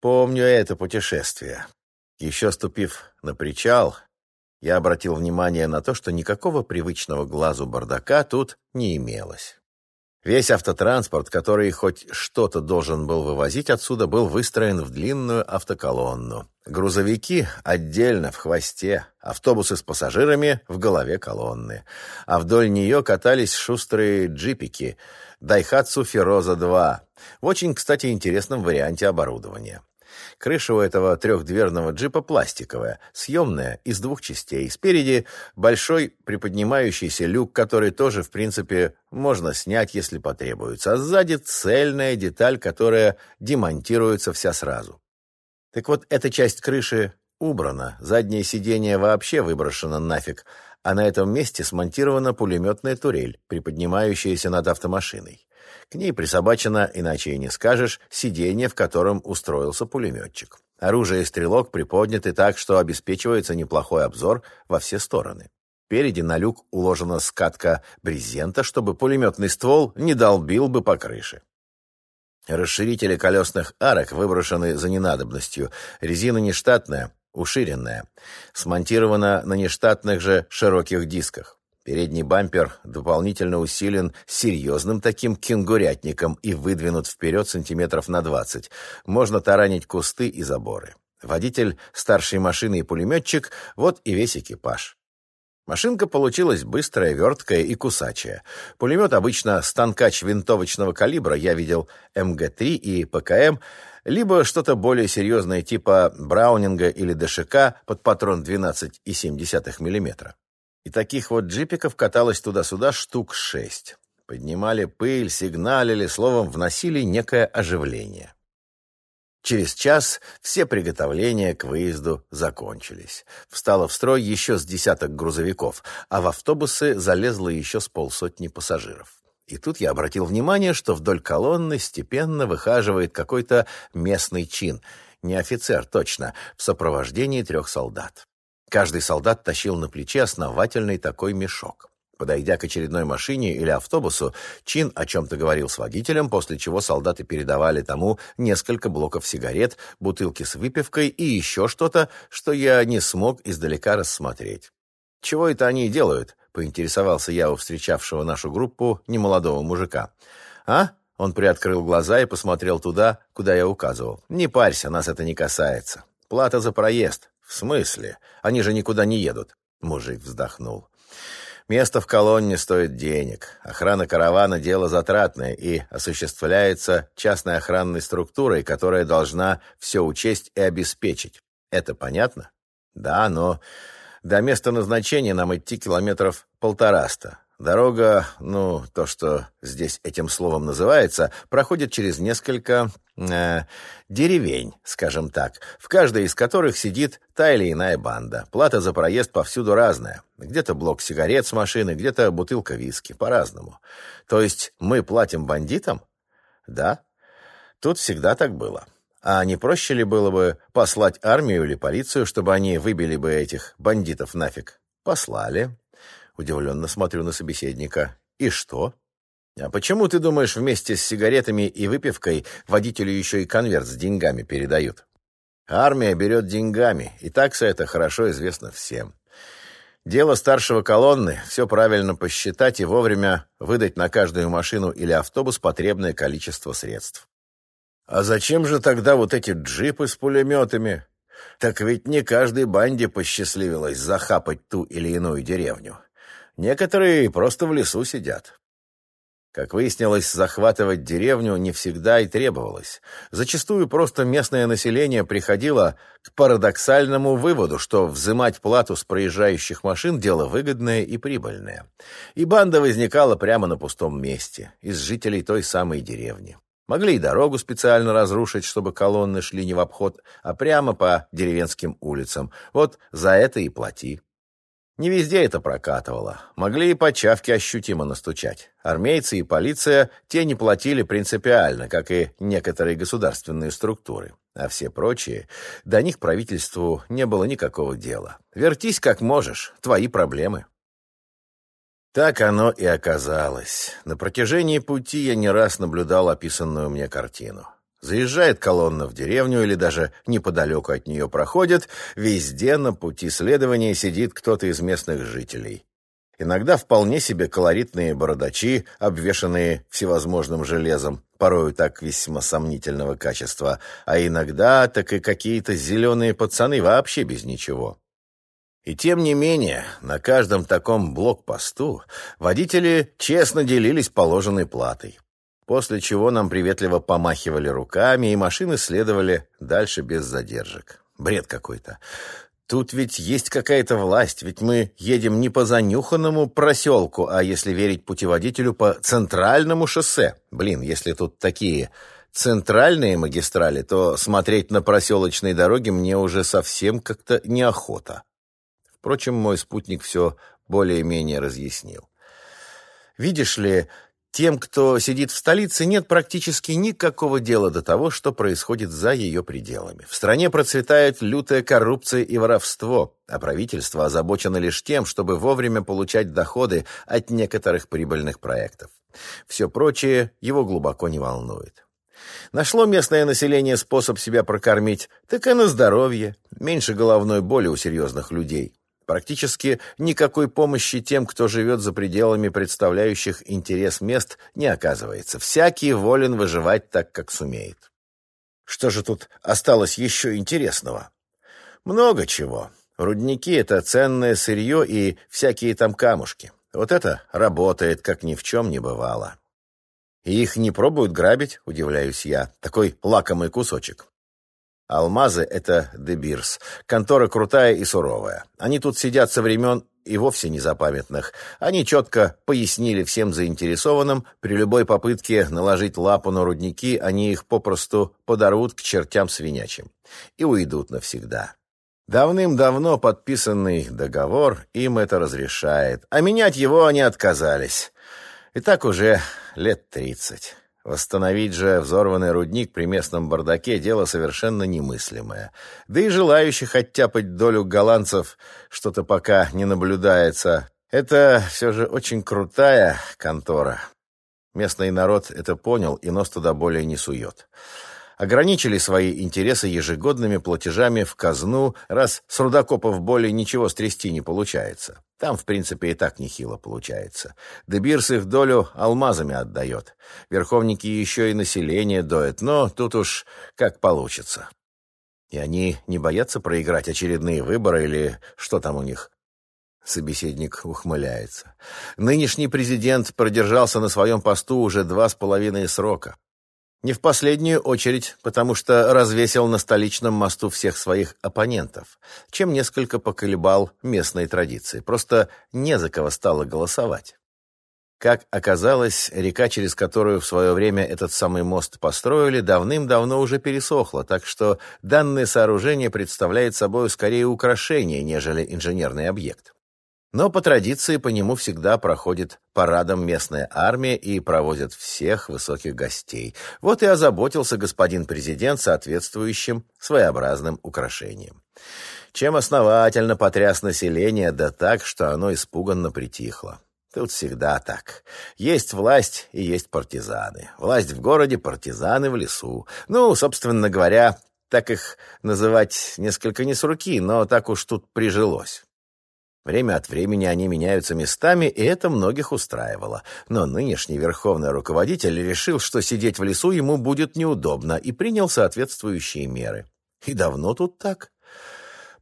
Помню это путешествие. Еще ступив на причал, я обратил внимание на то, что никакого привычного глазу бардака тут не имелось. Весь автотранспорт, который хоть что-то должен был вывозить отсюда, был выстроен в длинную автоколонну. Грузовики отдельно в хвосте, автобусы с пассажирами в голове колонны. А вдоль нее катались шустрые джипики Daihatsu Feroza 2 в очень, кстати, интересном варианте оборудования. Крыша у этого трехдверного джипа пластиковая, съемная, из двух частей. Спереди большой приподнимающийся люк, который тоже, в принципе, можно снять, если потребуется. А сзади цельная деталь, которая демонтируется вся сразу. Так вот, эта часть крыши убрана, заднее сиденье вообще выброшено нафиг, а на этом месте смонтирована пулеметная турель, приподнимающаяся над автомашиной. К ней присобачено, иначе и не скажешь, сиденье, в котором устроился пулеметчик. Оружие и стрелок приподняты так, что обеспечивается неплохой обзор во все стороны. Впереди на люк уложена скатка брезента, чтобы пулеметный ствол не долбил бы по крыше. Расширители колесных арок выброшены за ненадобностью. Резина нештатная, уширенная. Смонтирована на нештатных же широких дисках. Передний бампер дополнительно усилен серьезным таким кенгурятником и выдвинут вперед сантиметров на двадцать. Можно таранить кусты и заборы. Водитель старшей машины и пулеметчик — вот и весь экипаж. Машинка получилась быстрая, верткая и кусачая. Пулемет обычно станкач винтовочного калибра, я видел МГ-3 и ПКМ, либо что-то более серьезное типа Браунинга или ДШК под патрон 12,7 мм. И таких вот джипиков каталось туда-сюда штук шесть. Поднимали пыль, сигналили, словом, вносили некое оживление. Через час все приготовления к выезду закончились. Встало в строй еще с десяток грузовиков, а в автобусы залезло еще с полсотни пассажиров. И тут я обратил внимание, что вдоль колонны степенно выхаживает какой-то местный чин, не офицер точно, в сопровождении трех солдат. Каждый солдат тащил на плече основательный такой мешок. Подойдя к очередной машине или автобусу, Чин о чем-то говорил с водителем, после чего солдаты передавали тому несколько блоков сигарет, бутылки с выпивкой и еще что-то, что я не смог издалека рассмотреть. «Чего это они делают?» — поинтересовался я у встречавшего нашу группу немолодого мужика. «А?» — он приоткрыл глаза и посмотрел туда, куда я указывал. «Не парься, нас это не касается. Плата за проезд. «В смысле? Они же никуда не едут». Мужик вздохнул. «Место в колонне стоит денег. Охрана каравана – дело затратное и осуществляется частной охранной структурой, которая должна все учесть и обеспечить. Это понятно?» «Да, но до места назначения нам идти километров полтораста. Дорога, ну, то, что здесь этим словом называется, проходит через несколько э, деревень, скажем так, в каждой из которых сидит та или иная банда. Плата за проезд повсюду разная. Где-то блок сигарет с машины, где-то бутылка виски, по-разному. То есть мы платим бандитам? Да. Тут всегда так было. А не проще ли было бы послать армию или полицию, чтобы они выбили бы этих бандитов нафиг? Послали. Удивленно смотрю на собеседника. «И что?» «А почему, ты думаешь, вместе с сигаретами и выпивкой водителю еще и конверт с деньгами передают?» «Армия берет деньгами, и такса это хорошо известно всем. Дело старшего колонны — все правильно посчитать и вовремя выдать на каждую машину или автобус потребное количество средств. А зачем же тогда вот эти джипы с пулеметами? Так ведь не каждой банде посчастливилось захапать ту или иную деревню. Некоторые просто в лесу сидят. Как выяснилось, захватывать деревню не всегда и требовалось. Зачастую просто местное население приходило к парадоксальному выводу, что взимать плату с проезжающих машин – дело выгодное и прибыльное. И банда возникала прямо на пустом месте, из жителей той самой деревни. Могли и дорогу специально разрушить, чтобы колонны шли не в обход, а прямо по деревенским улицам. Вот за это и плати. Не везде это прокатывало. Могли и по чавке ощутимо настучать. Армейцы и полиция те не платили принципиально, как и некоторые государственные структуры. А все прочие, до них правительству не было никакого дела. Вертись как можешь, твои проблемы. Так оно и оказалось. На протяжении пути я не раз наблюдал описанную мне картину. Заезжает колонна в деревню или даже неподалеку от нее проходит, везде на пути следования сидит кто-то из местных жителей. Иногда вполне себе колоритные бородачи, обвешанные всевозможным железом, порою так весьма сомнительного качества, а иногда так и какие-то зеленые пацаны вообще без ничего. И тем не менее, на каждом таком блокпосту водители честно делились положенной платой после чего нам приветливо помахивали руками, и машины следовали дальше без задержек. Бред какой-то. Тут ведь есть какая-то власть, ведь мы едем не по занюханному проселку, а, если верить путеводителю, по центральному шоссе. Блин, если тут такие центральные магистрали, то смотреть на проселочные дороги мне уже совсем как-то неохота. Впрочем, мой спутник все более-менее разъяснил. Видишь ли, тем, кто сидит в столице, нет практически никакого дела до того, что происходит за ее пределами. В стране процветает лютая коррупция и воровство, а правительство озабочено лишь тем, чтобы вовремя получать доходы от некоторых прибыльных проектов. Все прочее его глубоко не волнует. Нашло местное население способ себя прокормить, так и на здоровье, меньше головной боли у серьезных людей. Практически никакой помощи тем, кто живет за пределами представляющих интерес мест, не оказывается. Всякий волен выживать так, как сумеет. Что же тут осталось еще интересного? Много чего. Рудники — это ценное сырье и всякие там камушки. Вот это работает, как ни в чем не бывало. И их не пробуют грабить, удивляюсь я. Такой лакомый кусочек. Алмазы — это Дебирс. Контора крутая и суровая. Они тут сидят со времен и вовсе незапамятных. Они четко пояснили всем заинтересованным, при любой попытке наложить лапу на рудники, они их попросту подорвут к чертям свинячим и уйдут навсегда. Давным-давно подписанный договор им это разрешает, а менять его они отказались. И так уже лет тридцать. Восстановить же взорванный рудник при местном бардаке – дело совершенно немыслимое. Да и желающих оттяпать долю голландцев что-то пока не наблюдается. Это все же очень крутая контора. Местный народ это понял и нос туда более не сует ограничили свои интересы ежегодными платежами в казну, раз с рудокопов более ничего стрясти не получается. Там, в принципе, и так нехило получается. Дебирс их долю алмазами отдает. Верховники еще и население доят, но тут уж как получится. И они не боятся проиграть очередные выборы или что там у них? Собеседник ухмыляется. Нынешний президент продержался на своем посту уже два с половиной срока. Не в последнюю очередь, потому что развесил на столичном мосту всех своих оппонентов, чем несколько поколебал местные традиции. Просто не за кого стало голосовать. Как оказалось, река, через которую в свое время этот самый мост построили, давным-давно уже пересохла, так что данное сооружение представляет собой скорее украшение, нежели инженерный объект. Но по традиции по нему всегда проходит парадом местная армия и проводят всех высоких гостей. Вот и озаботился господин президент соответствующим своеобразным украшением. Чем основательно потряс население, да так, что оно испуганно притихло. Тут всегда так. Есть власть и есть партизаны. Власть в городе, партизаны в лесу. Ну, собственно говоря, так их называть несколько не с руки, но так уж тут прижилось. Время от времени они меняются местами, и это многих устраивало. Но нынешний верховный руководитель решил, что сидеть в лесу ему будет неудобно, и принял соответствующие меры. И давно тут так?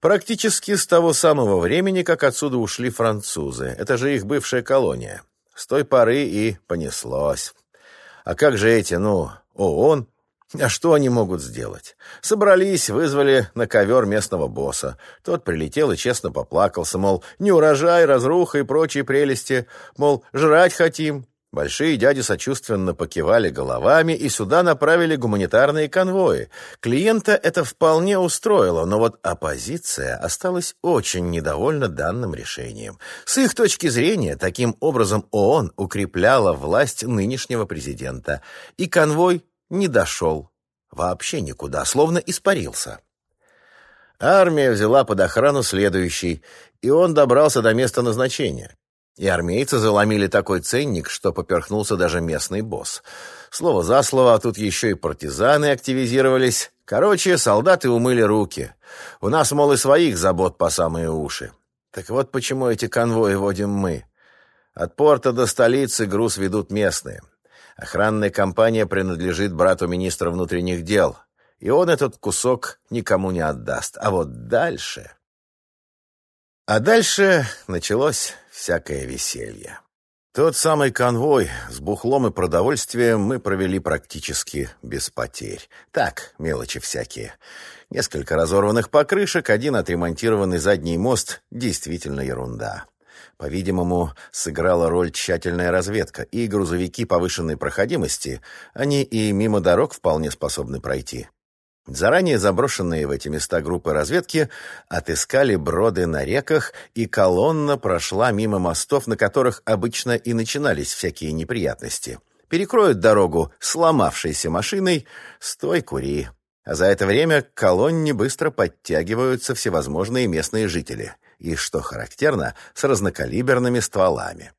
Практически с того самого времени, как отсюда ушли французы. Это же их бывшая колония. С той поры и понеслось. А как же эти, ну, ООН, а что они могут сделать? Собрались, вызвали на ковер местного босса. Тот прилетел и честно поплакался, мол, не урожай, разруха и прочие прелести, мол, жрать хотим. Большие дяди сочувственно покивали головами и сюда направили гуманитарные конвои. Клиента это вполне устроило, но вот оппозиция осталась очень недовольна данным решением. С их точки зрения, таким образом ООН укрепляла власть нынешнего президента, и конвой не дошел. Вообще никуда, словно испарился. Армия взяла под охрану следующий, и он добрался до места назначения. И армейцы заломили такой ценник, что поперхнулся даже местный босс. Слово за слово, а тут еще и партизаны активизировались. Короче, солдаты умыли руки. У нас, мол, и своих забот по самые уши. Так вот почему эти конвои водим мы. От порта до столицы груз ведут местные. Охранная компания принадлежит брату министра внутренних дел, и он этот кусок никому не отдаст. А вот дальше... А дальше началось всякое веселье. Тот самый конвой с бухлом и продовольствием мы провели практически без потерь. Так, мелочи всякие. Несколько разорванных покрышек, один отремонтированный задний мост — действительно ерунда. По-видимому, сыграла роль тщательная разведка, и грузовики повышенной проходимости, они и мимо дорог вполне способны пройти. Заранее заброшенные в эти места группы разведки отыскали броды на реках, и колонна прошла мимо мостов, на которых обычно и начинались всякие неприятности. Перекроют дорогу сломавшейся машиной, стой, кури. А за это время к колонне быстро подтягиваются всевозможные местные жители. И, что характерно, с разнокалиберными стволами.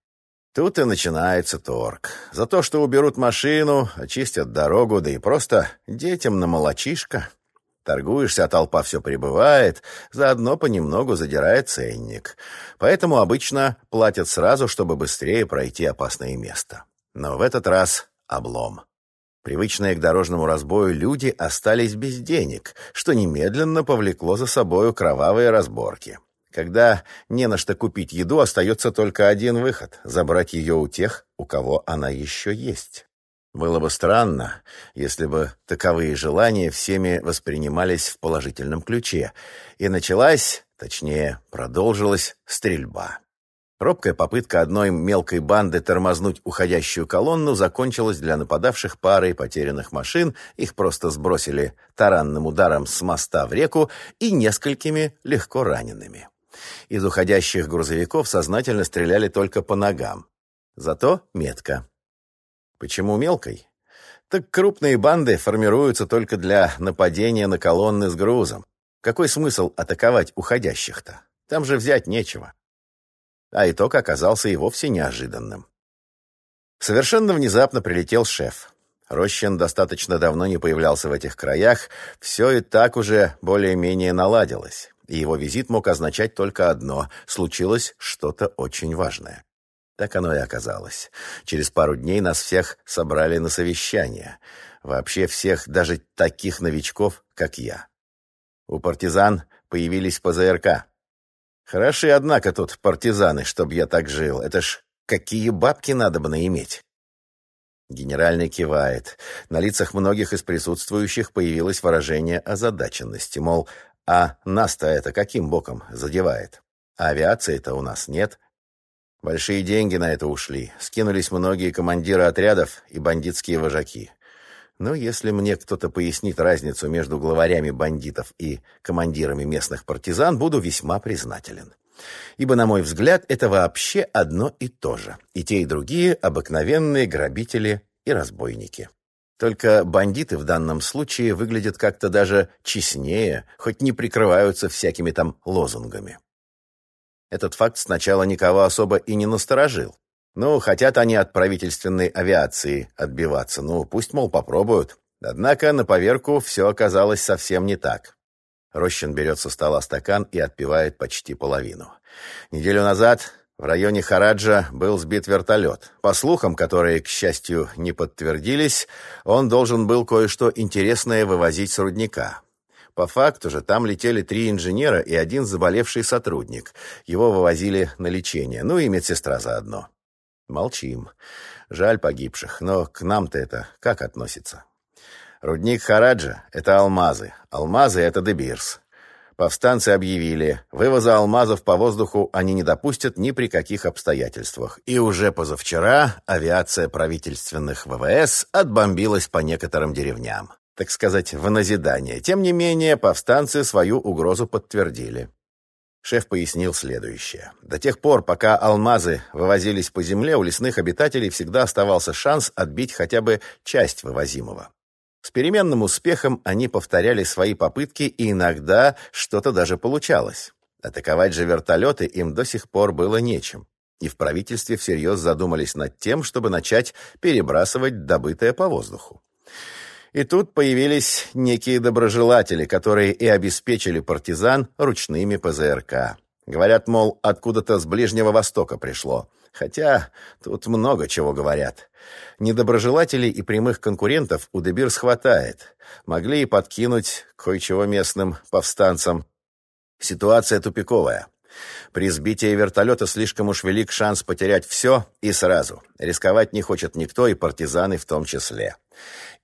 Тут и начинается торг. За то, что уберут машину, очистят дорогу, да и просто детям на молочишко. Торгуешься, а толпа все прибывает, заодно понемногу задирает ценник. Поэтому обычно платят сразу, чтобы быстрее пройти опасное место. Но в этот раз облом. Привычные к дорожному разбою люди остались без денег, что немедленно повлекло за собою кровавые разборки. Когда не на что купить еду, остается только один выход — забрать ее у тех, у кого она еще есть. Было бы странно, если бы таковые желания всеми воспринимались в положительном ключе, и началась, точнее, продолжилась стрельба. Робкая попытка одной мелкой банды тормознуть уходящую колонну закончилась для нападавших парой потерянных машин, их просто сбросили таранным ударом с моста в реку и несколькими легко ранеными. Из уходящих грузовиков сознательно стреляли только по ногам. Зато метко. Почему мелкой? Так крупные банды формируются только для нападения на колонны с грузом. Какой смысл атаковать уходящих-то? Там же взять нечего. А итог оказался и вовсе неожиданным. Совершенно внезапно прилетел шеф. Рощин достаточно давно не появлялся в этих краях, все и так уже более-менее наладилось и его визит мог означать только одно — случилось что-то очень важное. Так оно и оказалось. Через пару дней нас всех собрали на совещание. Вообще всех, даже таких новичков, как я. У партизан появились ПЗРК. Хороши, однако, тут партизаны, чтоб я так жил. Это ж какие бабки надо бы наиметь. Генеральный кивает. На лицах многих из присутствующих появилось выражение озадаченности, мол, а нас-то это каким боком задевает? А авиации-то у нас нет. Большие деньги на это ушли. Скинулись многие командиры отрядов и бандитские вожаки. Но если мне кто-то пояснит разницу между главарями бандитов и командирами местных партизан, буду весьма признателен. Ибо, на мой взгляд, это вообще одно и то же. И те, и другие – обыкновенные грабители и разбойники. Только бандиты в данном случае выглядят как-то даже честнее, хоть не прикрываются всякими там лозунгами. Этот факт сначала никого особо и не насторожил. Ну, хотят они от правительственной авиации отбиваться, ну, пусть, мол, попробуют. Однако на поверку все оказалось совсем не так. Рощин берет со стола стакан и отпивает почти половину. Неделю назад в районе Хараджа был сбит вертолет. По слухам, которые, к счастью, не подтвердились, он должен был кое-что интересное вывозить с рудника. По факту же там летели три инженера и один заболевший сотрудник. Его вывозили на лечение, ну и медсестра заодно. Молчим. Жаль погибших, но к нам-то это как относится? Рудник Хараджа — это алмазы, алмазы — это Дебирс. Повстанцы объявили, вывоза алмазов по воздуху они не допустят ни при каких обстоятельствах. И уже позавчера авиация правительственных ВВС отбомбилась по некоторым деревням. Так сказать, в назидание. Тем не менее, повстанцы свою угрозу подтвердили. Шеф пояснил следующее. До тех пор, пока алмазы вывозились по земле, у лесных обитателей всегда оставался шанс отбить хотя бы часть вывозимого. С переменным успехом они повторяли свои попытки, и иногда что-то даже получалось. Атаковать же вертолеты им до сих пор было нечем. и в правительстве всерьез задумались над тем, чтобы начать перебрасывать добытое по воздуху. И тут появились некие доброжелатели, которые и обеспечили партизан ручными ПЗРК. Говорят, мол, откуда-то с Ближнего Востока пришло. Хотя тут много чего говорят. Недоброжелателей и прямых конкурентов у Дебирс хватает. Могли и подкинуть кое-чего местным повстанцам. Ситуация тупиковая. При сбитии вертолета слишком уж велик шанс потерять все и сразу. Рисковать не хочет никто, и партизаны в том числе.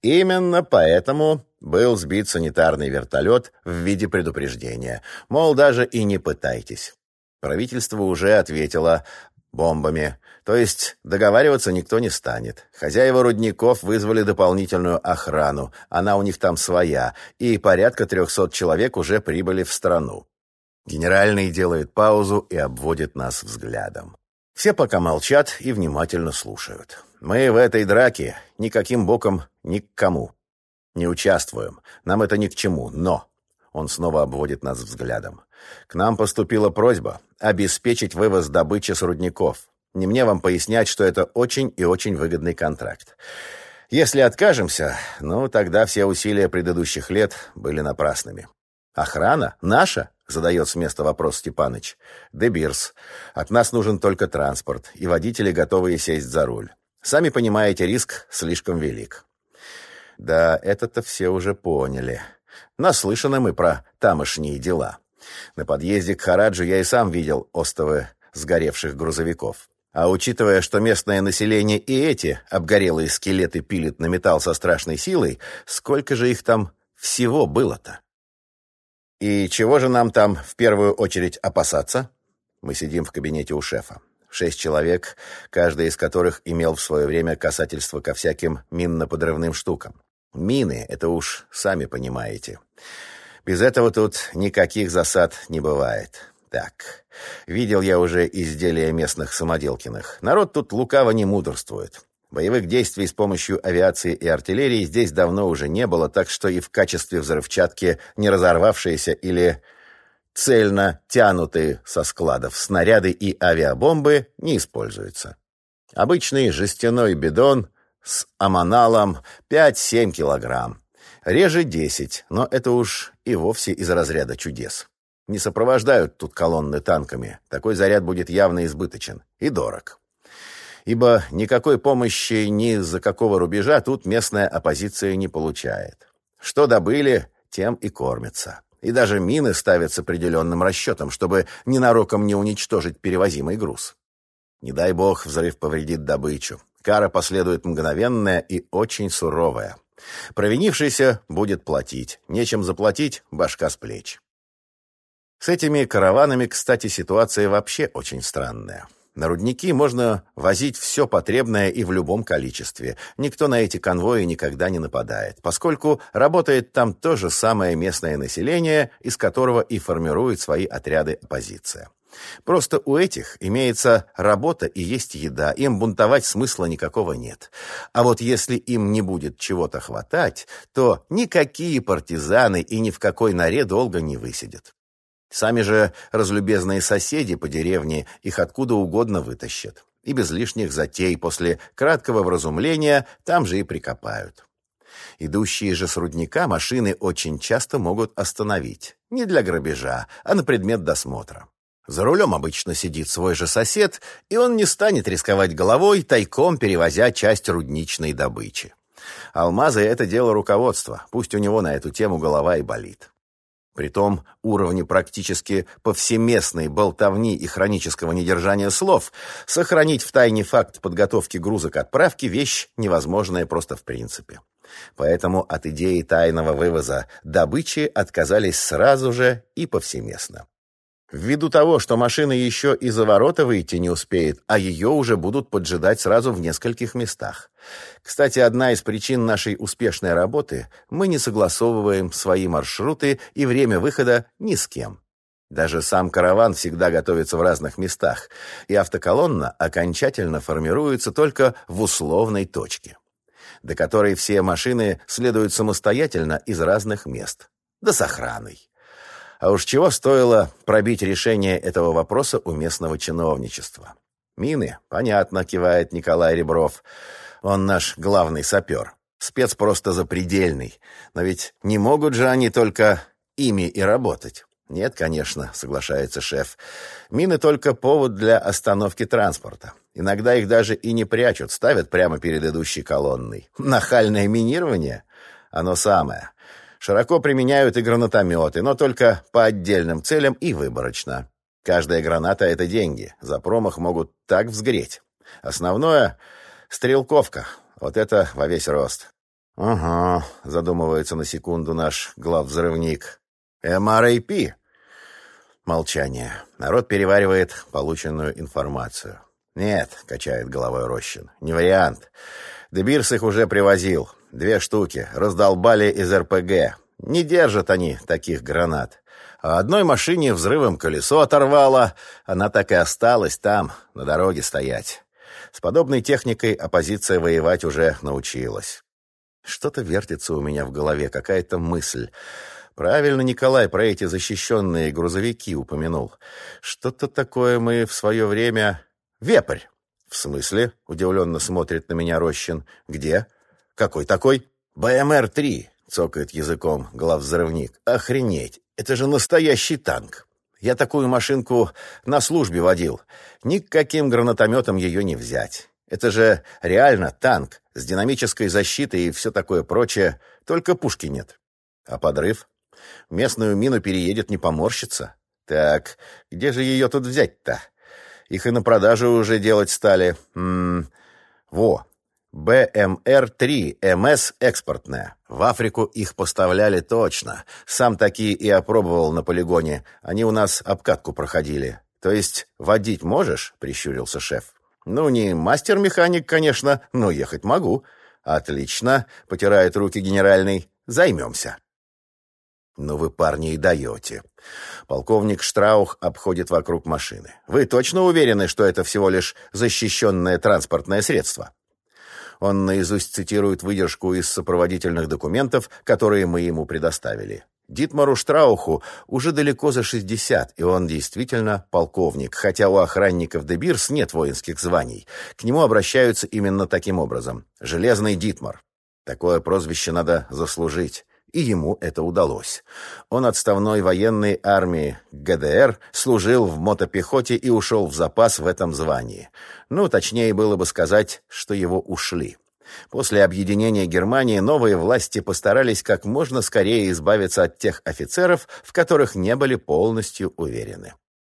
Именно поэтому был сбит санитарный вертолет в виде предупреждения. Мол, даже и не пытайтесь. Правительство уже ответило бомбами. То есть договариваться никто не станет. Хозяева рудников вызвали дополнительную охрану. Она у них там своя. И порядка трехсот человек уже прибыли в страну. Генеральный делает паузу и обводит нас взглядом. Все пока молчат и внимательно слушают. Мы в этой драке никаким боком ни к кому. Не участвуем. Нам это ни к чему. Но... Он снова обводит нас взглядом. К нам поступила просьба обеспечить вывоз добычи с рудников. Не мне вам пояснять, что это очень и очень выгодный контракт. Если откажемся, ну, тогда все усилия предыдущих лет были напрасными. Охрана? Наша? Задает с места вопрос Степаныч. Дебирс. От нас нужен только транспорт, и водители готовы сесть за руль. Сами понимаете, риск слишком велик. Да, это-то все уже поняли. Наслышаны мы про тамошние дела. На подъезде к Хараджу я и сам видел остовы сгоревших грузовиков. А учитывая, что местное население и эти обгорелые скелеты пилит на металл со страшной силой, сколько же их там всего было-то? И чего же нам там в первую очередь опасаться? Мы сидим в кабинете у шефа. Шесть человек, каждый из которых имел в свое время касательство ко всяким минно-подрывным штукам. Мины — это уж сами понимаете. Без этого тут никаких засад не бывает. Так, видел я уже изделия местных самоделкиных. Народ тут лукаво не мудрствует. Боевых действий с помощью авиации и артиллерии здесь давно уже не было, так что и в качестве взрывчатки не разорвавшиеся или цельно тянутые со складов снаряды и авиабомбы не используются. Обычный жестяной бидон с аманалом 5-7 килограмм. Реже 10, но это уж и вовсе из разряда чудес. Не сопровождают тут колонны танками. Такой заряд будет явно избыточен и дорог. Ибо никакой помощи ни за какого рубежа тут местная оппозиция не получает. Что добыли, тем и кормятся. И даже мины ставят с определенным расчетом, чтобы ненароком не уничтожить перевозимый груз. Не дай бог взрыв повредит добычу. Кара последует мгновенная и очень суровая. Провинившийся будет платить. Нечем заплатить, башка с плеч. С этими караванами, кстати, ситуация вообще очень странная. На рудники можно возить все потребное и в любом количестве. Никто на эти конвои никогда не нападает, поскольку работает там то же самое местное население, из которого и формирует свои отряды оппозиция. Просто у этих имеется работа и есть еда, им бунтовать смысла никакого нет. А вот если им не будет чего-то хватать, то никакие партизаны и ни в какой норе долго не высидят. Сами же разлюбезные соседи по деревне их откуда угодно вытащат. И без лишних затей после краткого вразумления там же и прикопают. Идущие же с рудника машины очень часто могут остановить. Не для грабежа, а на предмет досмотра. За рулем обычно сидит свой же сосед, и он не станет рисковать головой, тайком перевозя часть рудничной добычи. Алмазы — это дело руководства, пусть у него на эту тему голова и болит. При том уровне практически повсеместной болтовни и хронического недержания слов сохранить в тайне факт подготовки груза к отправке – вещь невозможная просто в принципе. Поэтому от идеи тайного вывоза добычи отказались сразу же и повсеместно. Ввиду того, что машина еще и за ворота выйти не успеет, а ее уже будут поджидать сразу в нескольких местах. Кстати, одна из причин нашей успешной работы – мы не согласовываем свои маршруты и время выхода ни с кем. Даже сам караван всегда готовится в разных местах, и автоколонна окончательно формируется только в условной точке, до которой все машины следуют самостоятельно из разных мест, да с охраной. А уж чего стоило пробить решение этого вопроса у местного чиновничества. Мины, понятно, кивает Николай Ребров. Он наш главный сапер. Спец просто запредельный. Но ведь не могут же они только ими и работать. Нет, конечно, соглашается шеф. Мины только повод для остановки транспорта. Иногда их даже и не прячут, ставят прямо перед идущей колонной. Нахальное минирование? Оно самое. Широко применяют и гранатометы, но только по отдельным целям и выборочно. Каждая граната — это деньги. За промах могут так взгреть. Основное — стрелковка. Вот это во весь рост. «Ага», — задумывается на секунду наш главвзрывник. «МРАП». Молчание. Народ переваривает полученную информацию. «Нет», — качает головой Рощин, — «не вариант. Дебирс их уже привозил. Две штуки. Раздолбали из РПГ. Не держат они таких гранат. А одной машине взрывом колесо оторвало. Она так и осталась там, на дороге стоять. С подобной техникой оппозиция воевать уже научилась. Что-то вертится у меня в голове, какая-то мысль. Правильно Николай про эти защищенные грузовики упомянул. Что-то такое мы в свое время... Вепрь. В смысле? Удивленно смотрит на меня Рощин. Где? Какой такой? БМР-3, цокает языком главвзрывник. Охренеть, это же настоящий танк. Я такую машинку на службе водил. Никаким гранатометом ее не взять. Это же реально танк с динамической защитой и все такое прочее, только пушки нет. А подрыв? Местную мину переедет, не поморщится. Так, где же ее тут взять-то? Их и на продажу уже делать стали. М -м во, БМР-3 МС экспортная. В Африку их поставляли точно. Сам такие и опробовал на полигоне. Они у нас обкатку проходили. То есть водить можешь? Прищурился шеф. Ну, не мастер-механик, конечно, но ехать могу. Отлично, потирает руки генеральный. Займемся. Ну вы, парни, и даете. Полковник Штраух обходит вокруг машины. Вы точно уверены, что это всего лишь защищенное транспортное средство? Он наизусть цитирует выдержку из сопроводительных документов, которые мы ему предоставили. Дитмару Штрауху уже далеко за 60, и он действительно полковник, хотя у охранников Дебирс нет воинских званий. К нему обращаются именно таким образом. «Железный Дитмар». Такое прозвище надо заслужить. И ему это удалось. Он отставной военной армии ГДР служил в мотопехоте и ушел в запас в этом звании. Ну, точнее было бы сказать, что его ушли. После объединения Германии новые власти постарались как можно скорее избавиться от тех офицеров, в которых не были полностью уверены.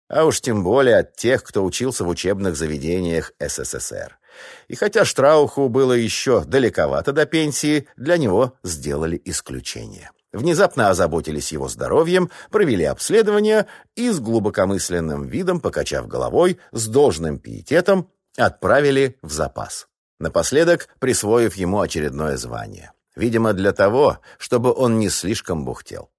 А уж тем более от тех, кто учился в учебных заведениях СССР. И хотя Штрауху было еще далековато до пенсии, для него сделали исключение. Внезапно озаботились его здоровьем, провели обследование и с глубокомысленным видом, покачав головой, с должным пиететом, отправили в запас. Напоследок присвоив ему очередное звание. Видимо, для того, чтобы он не слишком бухтел.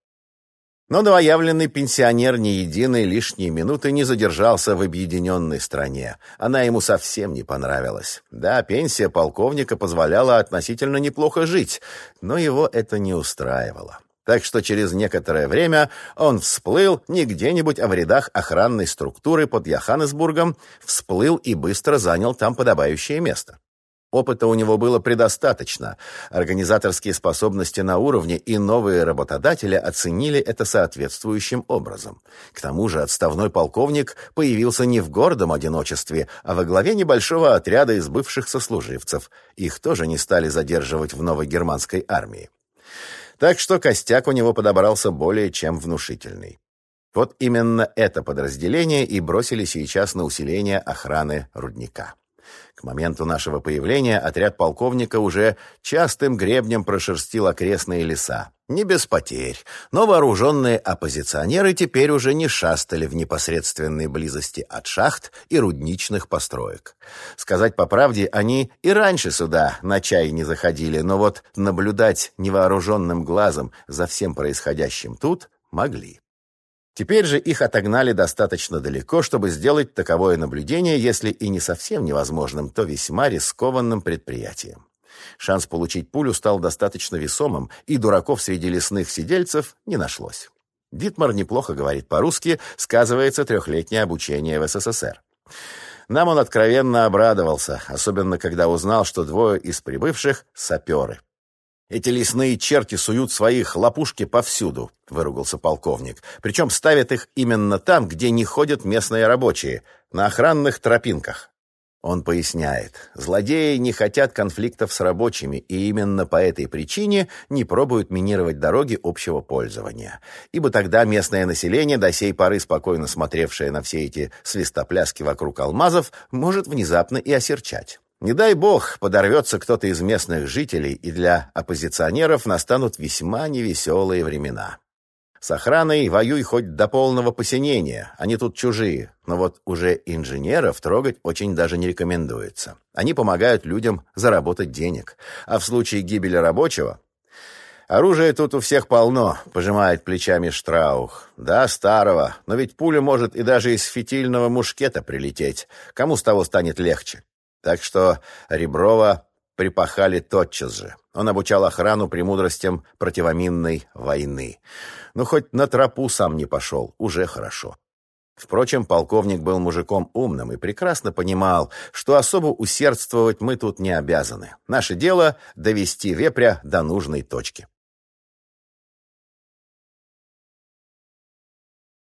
Но новоявленный пенсионер ни единой лишней минуты не задержался в объединенной стране. Она ему совсем не понравилась. Да, пенсия полковника позволяла относительно неплохо жить, но его это не устраивало. Так что через некоторое время он всплыл не где-нибудь, а в рядах охранной структуры под Йоханнесбургом, всплыл и быстро занял там подобающее место. Опыта у него было предостаточно, организаторские способности на уровне, и новые работодатели оценили это соответствующим образом. К тому же отставной полковник появился не в гордом одиночестве, а во главе небольшого отряда из бывших сослуживцев. Их тоже не стали задерживать в новой германской армии. Так что костяк у него подобрался более чем внушительный. Вот именно это подразделение и бросили сейчас на усиление охраны рудника. К моменту нашего появления отряд полковника уже частым гребнем прошерстил окрестные леса. Не без потерь, но вооруженные оппозиционеры теперь уже не шастали в непосредственной близости от шахт и рудничных построек. Сказать по правде, они и раньше сюда на чай не заходили, но вот наблюдать невооруженным глазом за всем происходящим тут могли. Теперь же их отогнали достаточно далеко, чтобы сделать таковое наблюдение, если и не совсем невозможным, то весьма рискованным предприятием. Шанс получить пулю стал достаточно весомым, и дураков среди лесных сидельцев не нашлось. Дитмар неплохо говорит по-русски, сказывается трехлетнее обучение в СССР. Нам он откровенно обрадовался, особенно когда узнал, что двое из прибывших — саперы. «Эти лесные черти суют свои хлопушки повсюду», — выругался полковник. «Причем ставят их именно там, где не ходят местные рабочие, на охранных тропинках. Он поясняет, злодеи не хотят конфликтов с рабочими и именно по этой причине не пробуют минировать дороги общего пользования. Ибо тогда местное население, до сей поры спокойно смотревшее на все эти свистопляски вокруг алмазов, может внезапно и осерчать. Не дай бог, подорвется кто-то из местных жителей, и для оппозиционеров настанут весьма невеселые времена. С охраной воюй хоть до полного посинения, они тут чужие. Но вот уже инженеров трогать очень даже не рекомендуется. Они помогают людям заработать денег. А в случае гибели рабочего... Оружия тут у всех полно, пожимает плечами Штраух. Да, старого, но ведь пуля может и даже из фитильного мушкета прилететь. Кому с того станет легче? Так что Реброва припахали тотчас же. Он обучал охрану премудростям противоминной войны. Ну, хоть на тропу сам не пошел, уже хорошо. Впрочем, полковник был мужиком умным и прекрасно понимал, что особо усердствовать мы тут не обязаны. Наше дело — довести вепря до нужной точки.